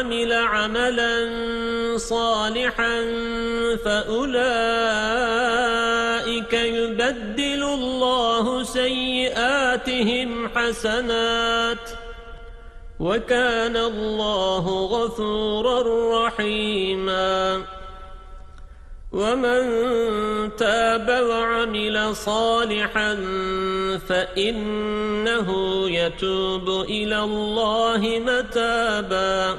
وعمل عملا صالحا فأولئك يبدل الله سيئاتهم حسنات وكان الله غفورا رحيما ومن تاب وعمل صالحا فإنه يتوب إلى الله متابا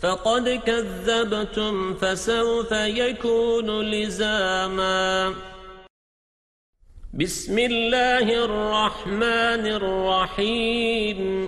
فقد كذبتم فسوف يكون لزاما. بسم الله الرحمن الرحيم.